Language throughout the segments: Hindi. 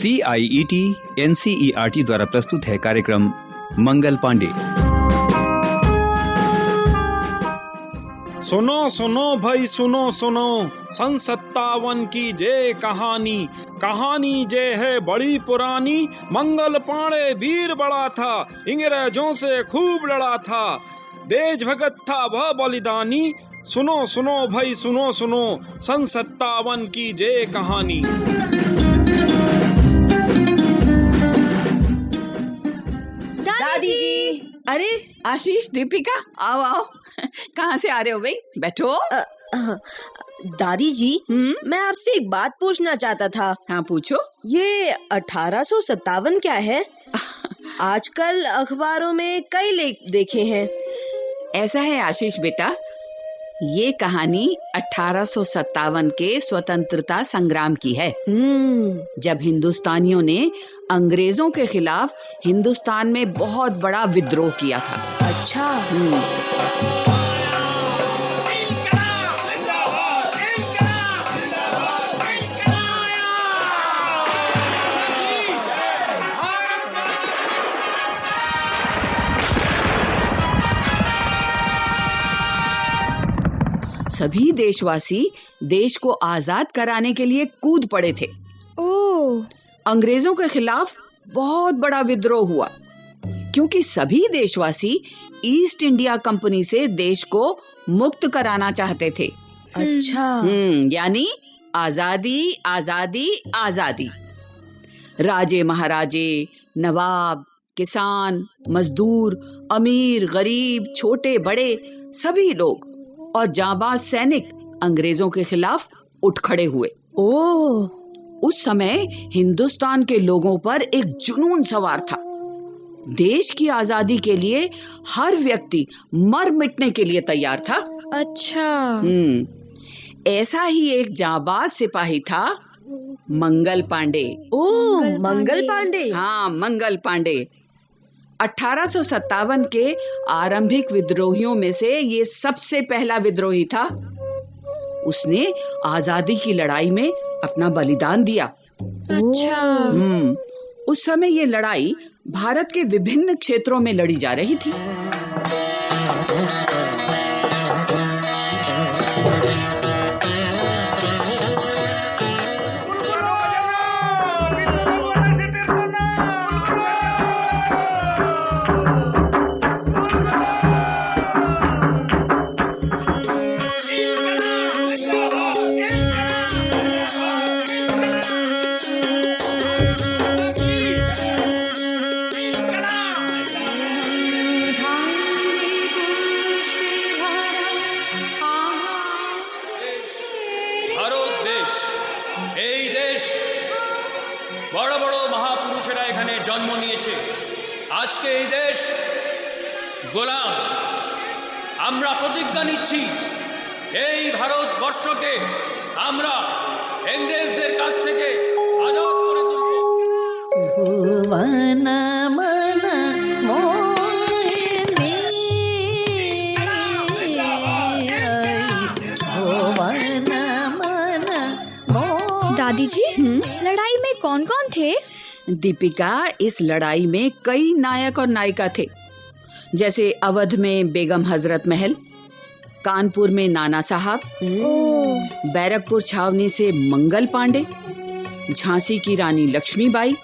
C I E T N C E R T द्वारा प्रस्तुत है कार्यक्रम मंगल पांडे। सुनो सुनो भाई, सुनो सुनो। सन सत्तावन की जे कहानी। कहानी जे है बड़ी पुरानी। मंगल पांडे वीर बड़ा था। अंग्रेज़ों से खूब लड़ा था। देशभगत था वह बलिदानी। सुनो सुनो भाई, सुनो सुनो। सन सत्तावन की जे कहानी। अरे आशीष दीपिका आओ आओ। कहाँ से आ रहे हो भाई? बैठो। अ, दादी जी हुँ? मैं आपसे एक बात पूछना चाहता था। हाँ पूछो। ये अठारह सत्तावन क्या है? आजकल अखबारों में कई लेख देखे हैं। ऐसा है आशीष बेटा। ये कहानी अठारह सौ सत्तावन के स्वतंत्रता संग्राम की है। हम्म। जब हिंदुस्तानियों ने अंग्रेज़ों के खिलाफ हिंदुस्तान में बहुत बड़ा विद्रोह किया था। अच्छा। सभी देशवासी देश को आज़ाद कराने के लिए कूद पड़े थे। ओ। अंग्रेज़ों के खिलाफ बहुत बड़ा विद्रोह हुआ क्योंकि सभी देशवासी ईस्ट इंडिया कंपनी से देश को मुक्त कराना चाहते थे। अच्छा। हम्म यानी आज़ादी आज़ादी आज़ादी। राजे महाराजे नवाब किसान मजदूर अमीर गरीब छोटे बड़े सभी लोग और जाबाज सैनिक अंग्रेज़ों के खिलाफ उठ खड़े हुए। ओह उस समय हिंदुस्तान के लोगों पर एक जुनून सवार था। देश की आज़ादी के लिए हर व्यक्ति मर मिटने के लिए तैयार था। अच्छा। हम्म। ऐसा ही एक जाबाज सिपाही था मंगल पांडे। ओह मंगल मंगल पांडे। पांडे। हाँ मंगल पांडे। अठारह सौ सत्तावन के आरंभिक विद्रोहियों में से ये सबसे पहला विद्रोही था। उसने आज़ादी की लड़ाई में अपना बलिदान दिया। अच्छा। हम्म। उस समय ये लड़ाई भारत के विभिन्न क्षेत्रों में लड़ी जा रही थी। আজকে এই দেশ গোলাম আমরা প্রতিজ্ঞা নিচ্ছি এই ভারতবর্ষকে আমরা ইংরেজদের কাছ থেকে আজাদ করে তুলব। ভুবন মন মোহিনী भुवन मन दादी जी लड़ाई में कौन कौन थे दीपिका इस लड़ाई में कई नायक और नायिका थे जैसे अवध में बेगम हज़रत महल कानपुर में नाना साहब बैरकपुर छावनी से मंगल पांडे झांसी की रानी लक्ष्मीबाई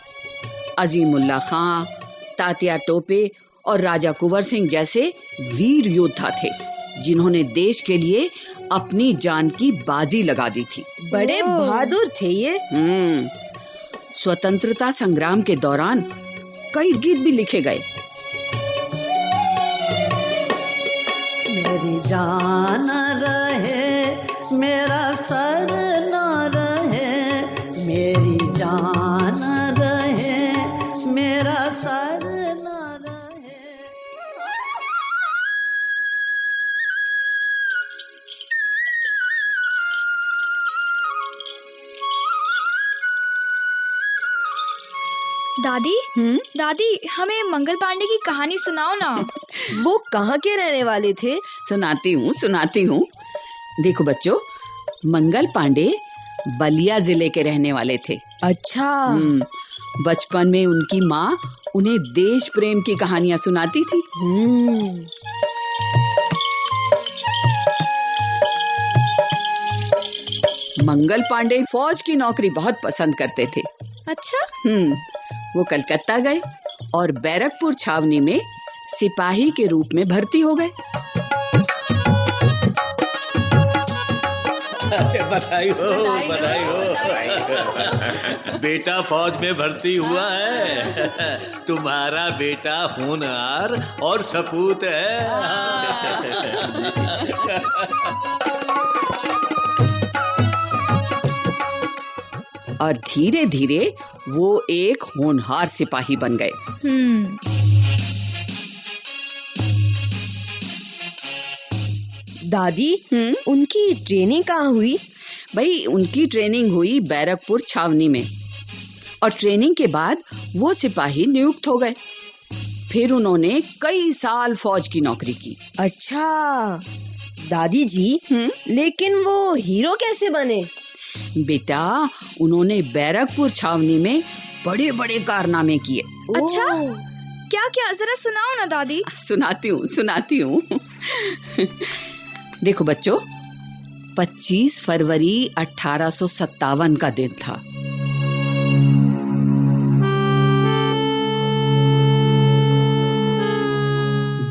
अजीमुल्ला खां तात्या टोपे और राजा कुंवर सिंह जैसे वीर योद्धा थे जिन्होंने देश के लिए अपनी जान की बाजी लगा दी थी। बड़े बहादुर थे ये। हम्म। स्वतंत्रता संग्राम के दौरान कई गीत भी लिखे गए। मेरी जान रहे मेरा सर दादी हम्म? दादी हमें मंगल पांडे की कहानी सुनाओ ना। वो कहाँ के रहने वाले थे? सुनाती हूँ सुनाती हूँ। देखो बच्चों मंगल पांडे बलिया ज़िले के रहने वाले थे। अच्छा। हम्म, बचपन में उनकी माँ उन्हें देश प्रेम की कहानियाँ सुनाती थी। हम्म। मंगल पांडे फौज की नौकरी बहुत पसंद करते थे। अच्छा। हम्म। वो कलकत्ता गए और बैरकपुर छावनी में सिपाही के रूप में भर्ती हो गए। बधाई हो बधाई हो। बेटा फौज में भर्ती हुआ है। तुम्हारा बेटा होनहार और सपूत है। और धीरे धीरे वो एक होनहार सिपाही बन गए। हम्म। दादी हम्म? उनकी ट्रेनिंग कहाँ हुई? भाई उनकी ट्रेनिंग हुई बैरकपुर छावनी में। और ट्रेनिंग के बाद वो सिपाही नियुक्त हो गए। फिर उन्होंने कई साल फौज की नौकरी की। अच्छा। दादी जी हम्म? लेकिन वो हीरो कैसे बने? बेटा उन्होंने बैरकपुर छावनी में बड़े बड़े कारनामे किए। अच्छा? क्या क्या जरा सुनाओ ना दादी। सुनाती हूँ सुनाती हूँ। देखो बच्चों 25 फरवरी अठारह का दिन था।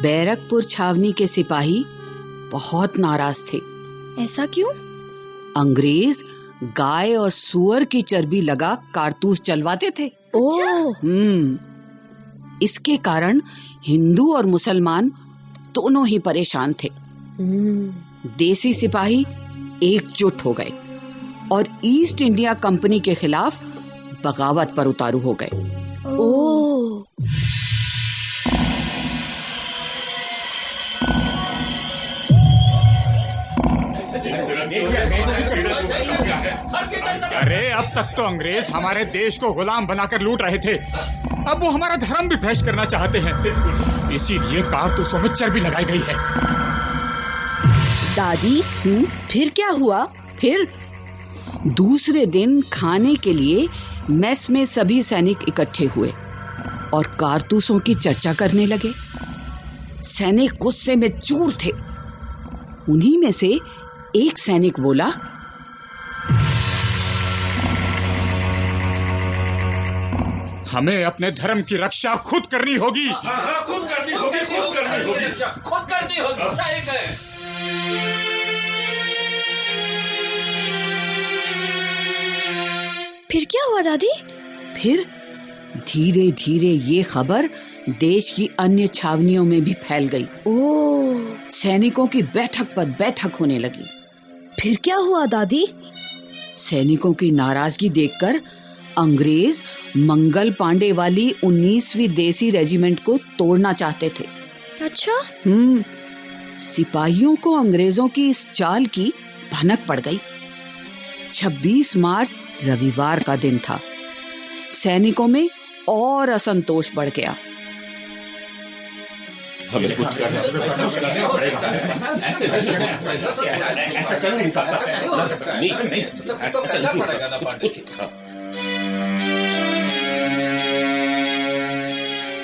बैरकपुर छावनी के सिपाही बहुत नाराज़ थे। ऐसा क्यों? अंग्रेज़ गाय और सुअर की चर्बी लगा कारतूस चलवाते थे। ओह हम्म। इसके कारण हिंदू और मुसलमान दोनों ही परेशान थे। हम्म, देसी सिपाही एकजुट हो गए और ईस्ट इंडिया कंपनी के खिलाफ बगावत पर उतारू हो गए। ओह अरे अब तक तो अंग्रेज़ हमारे देश को गुलाम बनाकर लूट रहे थे। अब वो हमारा धर्म भी भ्रष्ट करना चाहते हैं। इसीलिए कारतूसों में चर्बी लगाई गई है। दादी हम्म, फिर क्या हुआ? फिर दूसरे दिन खाने के लिए मेस में सभी सैनिक इकट्ठे हुए और कारतूसों की चर्चा करने लगे। सैनिक गुस्से में चूर थे। उन्हीं में से एक सैनिक बोला हमें अपने धर्म की रक्षा खुद करनी होगी। खुद करनी होगी खुद करनी होगी। खुद करनी होगी सही कहे। फिर क्या हुआ दादी? फिर धीरे धीरे ये खबर देश की अन्य छावनियों में भी फैल गई। ओह। सैनिकों की बैठक पर बैठक होने लगी। फिर क्या हुआ दादी? सैनिकों की नाराज़गी देखकर अंग्रेज़ मंगल पांडे वाली 19वीं देसी रेजिमेंट को तोड़ना चाहते थे। अच्छा? हम्म सिपाहियों को अंग्रेज़ों की इस चाल की भनक पड़ गई। 26 मार्च रविवार का दिन था। सैनिकों में और असंतोष बढ़ गया। हमें कुछ करना ऐसे ऐसा चल नहीं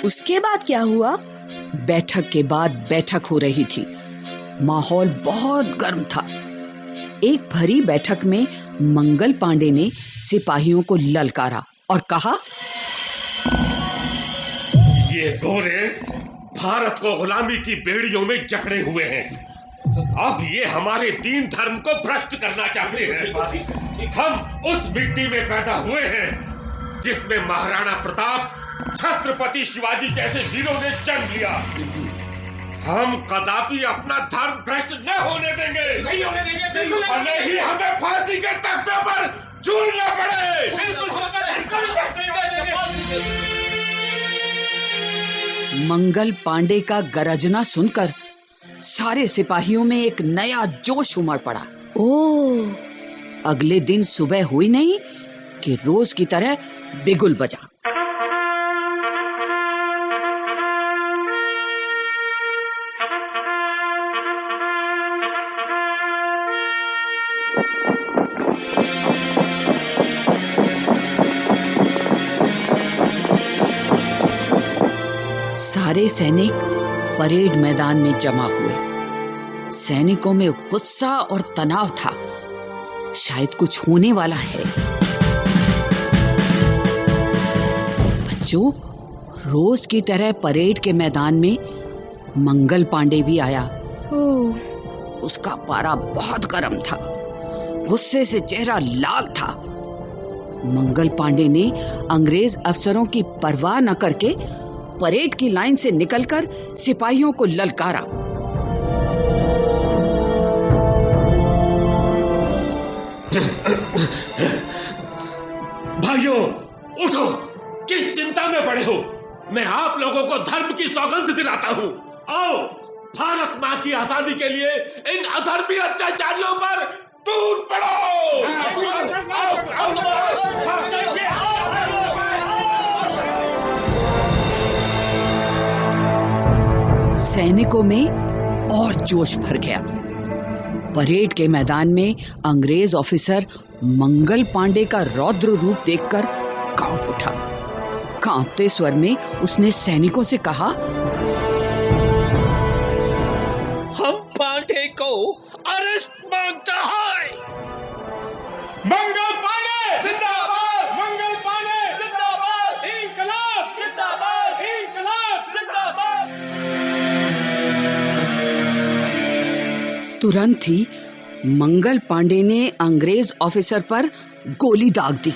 उसके बाद क्या हुआ? बैठक के बाद बैठक हो रही थी। माहौल बहुत गर्म था। एक भरी बैठक में मंगल पांडे ने सिपाहियों को ललकारा और कहा ये गोरे भारत को गुलामी की बेड़ियों में जकड़े हुए हैं। अब ये हमारे दीन धर्म को भ्रष्ट करना चाहते हैं। हम उस मिट्टी में पैदा हुए हैं जिसमें महाराणा प्रताप छत्रपति शिवाजी जैसे वीरों ने जन्म लिया। हम कदापि अपना धर्म भ्रष्ट न होने देंगे। नहीं होने देंगे बिल्कुल भले ही हमें फांसी के तख्ते पर झूलना पड़े। मंगल पांडे का गरजना सुनकर सारे सिपाहियों में एक नया जोश उमड़ पड़ा। ओ अगले दिन सुबह हुई नहीं कि रोज की तरह बिगुल बजा। सारे सैनिक परेड मैदान में जमा हुए। सैनिकों में गुस्सा और तनाव था। शायद कुछ होने वाला है। बच्चों रोज की तरह परेड के मैदान में मंगल पांडे भी आया। उसका पारा बहुत गर्म था। गुस्से से चेहरा लाल था। मंगल पांडे ने अंग्रेज़ अफसरों की परवाह न करके परेड की लाइन से निकलकर सिपाहियों को ललकारा भाइयों उठो किस चिंता में पड़े हो मैं आप लोगों को धर्म की सौगंध दिलाता हूँ आओ भारत माँ की आज़ादी के लिए इन अधर्मी अत्याचारियों पर टूट पड़ो सैनिकों में और जोश भर गया। परेड के मैदान में अंग्रेज़ ऑफिसर मंगल पांडे का रौद्र रूप देखकर काँप उठा। कांपते स्वर में उसने सैनिकों से कहा, हम पांडे को अरेस्ट माँगता है। मंगल तुरंत ही मंगल पांडे ने अंग्रेज़ ऑफिसर पर गोली दाग दी।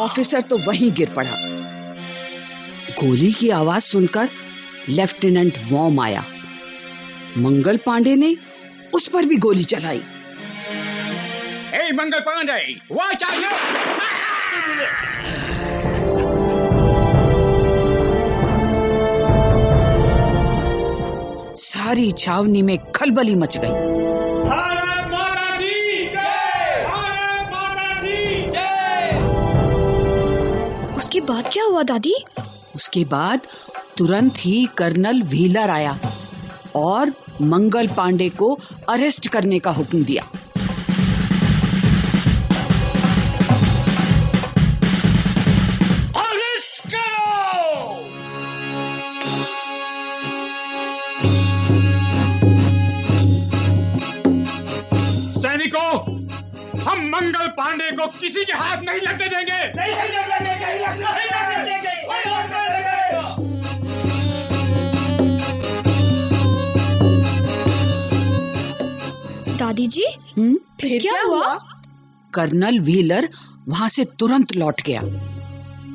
ऑफिसर तो वहीं गिर पड़ा। गोली की आवाज़ सुनकर लेफ्टिनेंट वॉम आया। मंगल पांडे ने उस पर भी गोली चलाई। ए मंगल पांडे वॉच आउट सारी छावनी में खलबली मच गई। भारत माता की जय! भारत माता की जय! उसके बाद क्या हुआ दादी? उसके बाद तुरंत ही कर्नल व्हीलर आया और मंगल पांडे को अरेस्ट करने का हुक्म दिया। को किसी के हाथ नहीं लगने देंगे। नहीं लगने देंगे नहीं लगने देंगे। नहीं लगने देंगे। दादी जी हम्म? फिर, क्या, हुआ? कर्नल व्हीलर वहाँ से तुरंत लौट गया।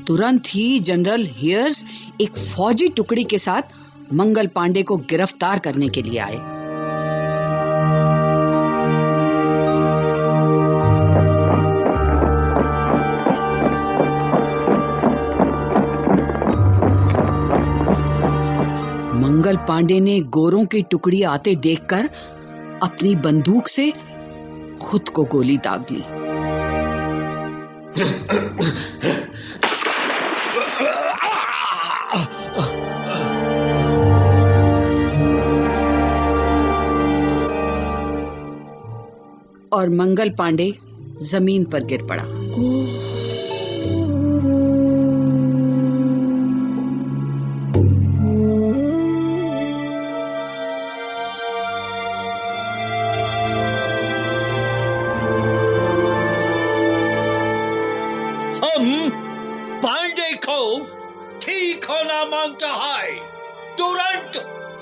तुरंत ही जनरल हियर्स एक फौजी टुकड़ी के साथ मंगल पांडे को गिरफ़्तार करने के लिए आए। पांडे ने गोरों की टुकड़ी आते देखकर अपनी बंदूक से खुद को गोली दाग ली। और मंगल पांडे ज़मीन पर गिर पड़ा। ठीक होना माँगता है तुरंत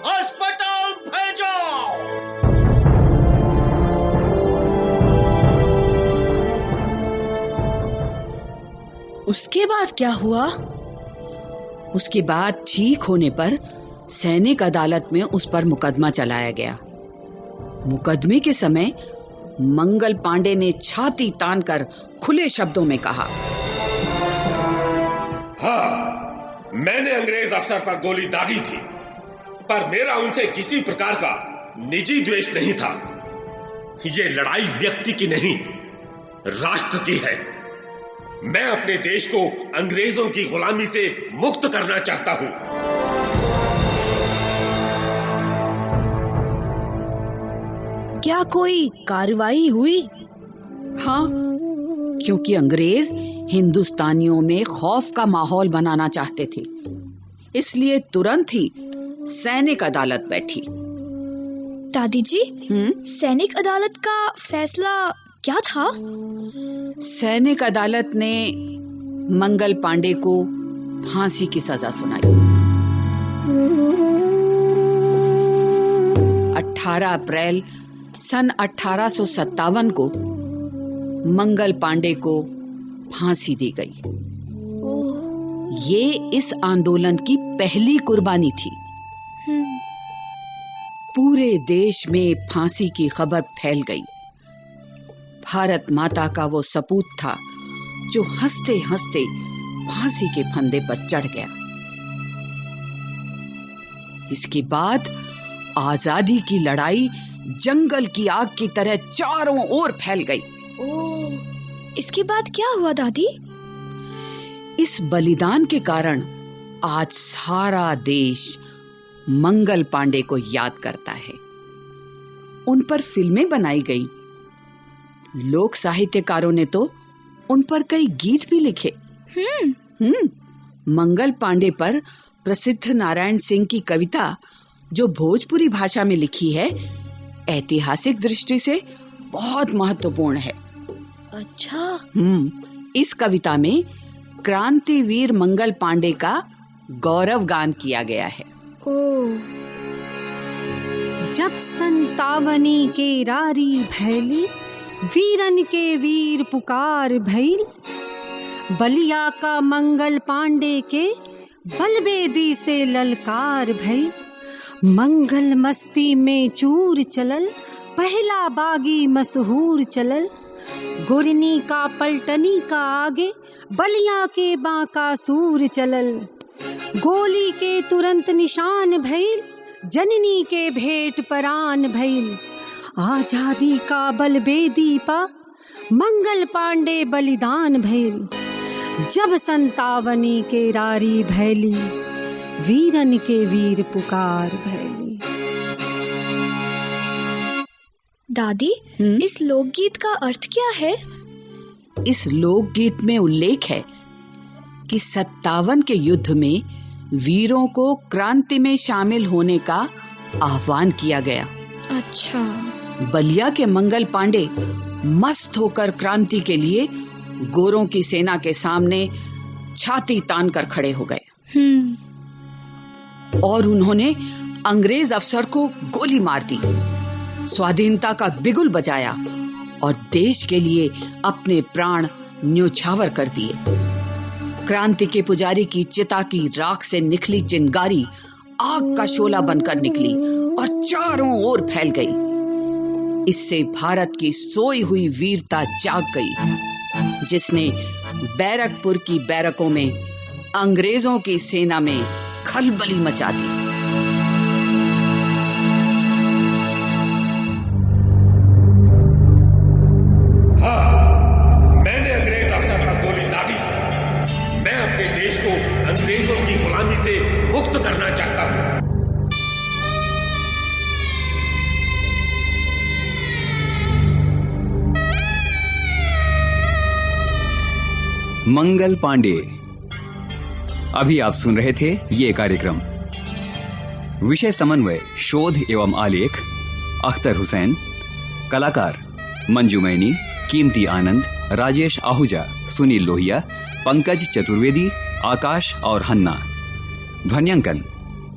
अस्पताल भेजो उसके बाद क्या हुआ? उसके बाद ठीक होने पर सैनिक अदालत में उस पर मुकदमा चलाया गया। मुकदमे के समय मंगल पांडे ने छाती तानकर खुले शब्दों में कहा हाँ मैंने अंग्रेज़ अफसर पर गोली दागी थी पर मेरा उनसे किसी प्रकार का निजी द्वेष नहीं था। ये लड़ाई व्यक्ति की नहीं राष्ट्र की है। मैं अपने देश को अंग्रेज़ों की गुलामी से मुक्त करना चाहता हूँ। क्या कोई कार्रवाई हुई? हाँ क्योंकि अंग्रेज़ हिंदुस्तानियों में खौफ का माहौल बनाना चाहते थे। इसलिए तुरंत ही सैनिक अदालत बैठी। दादी जी हम्म? सैनिक अदालत का फैसला क्या था? सैनिक अदालत ने मंगल पांडे को फांसी की सजा सुनाई। 18 अप्रैल सन अठारह सौ सत्तावन को मंगल पांडे को फांसी दी गई। ये इस आंदोलन की पहली कुर्बानी थी। पूरे देश में फांसी की खबर फैल गई। भारत माता का वो सपूत था, जो हँसते हँसते फांसी के फंदे पर चढ़ गया। इसके बाद आज़ादी की लड़ाई जंगल की आग की तरह चारों ओर फैल गई। इसके बाद क्या हुआ दादी? इस बलिदान के कारण आज सारा देश मंगल पांडे को याद करता है। उन पर फ़िल्में बनाई गई। लोक साहित्यकारों ने तो उन पर कई गीत भी लिखे। हम्म। मंगल पांडे पर प्रसिद्ध नारायण सिंह की कविता जो भोजपुरी भाषा में लिखी है ऐतिहासिक दृष्टि से बहुत महत्वपूर्ण है। अच्छा। हम्म इस कविता में क्रांतिवीर मंगल पांडे का गौरव गान किया गया है। ओ। जब संतावनी के रारी भैली वीरन के वीर पुकार भैल बलिया का मंगल पांडे के बलबेदी से ललकार भैल मंगल मस्ती में चूर चलल पहला बागी मशहूर चलल गुरनी का पलटनी का आगे, बलिया के बांका सूर चलल। गोली के तुरंत निशान भइल, जननी के भेंट परान भइल। आज़ादी का बलबेदी पा, मंगल पांडे बलिदान भइल। जब संतावनी के रारी भैली वीरन के वीर पुकार भैली दादी हम्म? इस लोकगीत का अर्थ क्या है? इस लोकगीत में उल्लेख है कि सत्तावन के युद्ध में वीरों को क्रांति में शामिल होने का आह्वान किया गया। अच्छा। बलिया के मंगल पांडे मस्त होकर क्रांति के लिए गोरों की सेना के सामने छाती तान कर खड़े हो गए। हम्म। और उन्होंने अंग्रेज़ अफसर को गोली मार दी। स्वाधीनता का बिगुल बजाया और देश के लिए अपने प्राण न्योछावर कर दिए। क्रांति के पुजारी की चिता की राख से निकली चिंगारी आग का शोला बनकर निकली और चारों ओर फैल गई। इससे भारत की सोई हुई वीरता जाग गई, जिसने बैरकपुर की बैरकों में अंग्रेज़ों की सेना में खलबली मचा दी। मंगल पांडे। अभी आप सुन रहे थे ये कार्यक्रम। विषय समन्वय, शोध एवं आलेख, अख्तर हुसैन। कलाकार, मंजू मैनी, कीमती आनंद, राजेश आहूजा, सुनील लोहिया, पंकज चतुर्वेदी, आकाश और हन्ना। ध्वन्यांकन,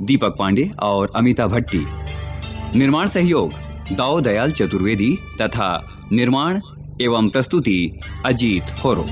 दीपक पांडे और अमिता भट्टी। निर्माण सहयोग दाऊ दयाल चतुर्वेदी तथा निर्माण एवं प्रस्तुति अजीत होरो।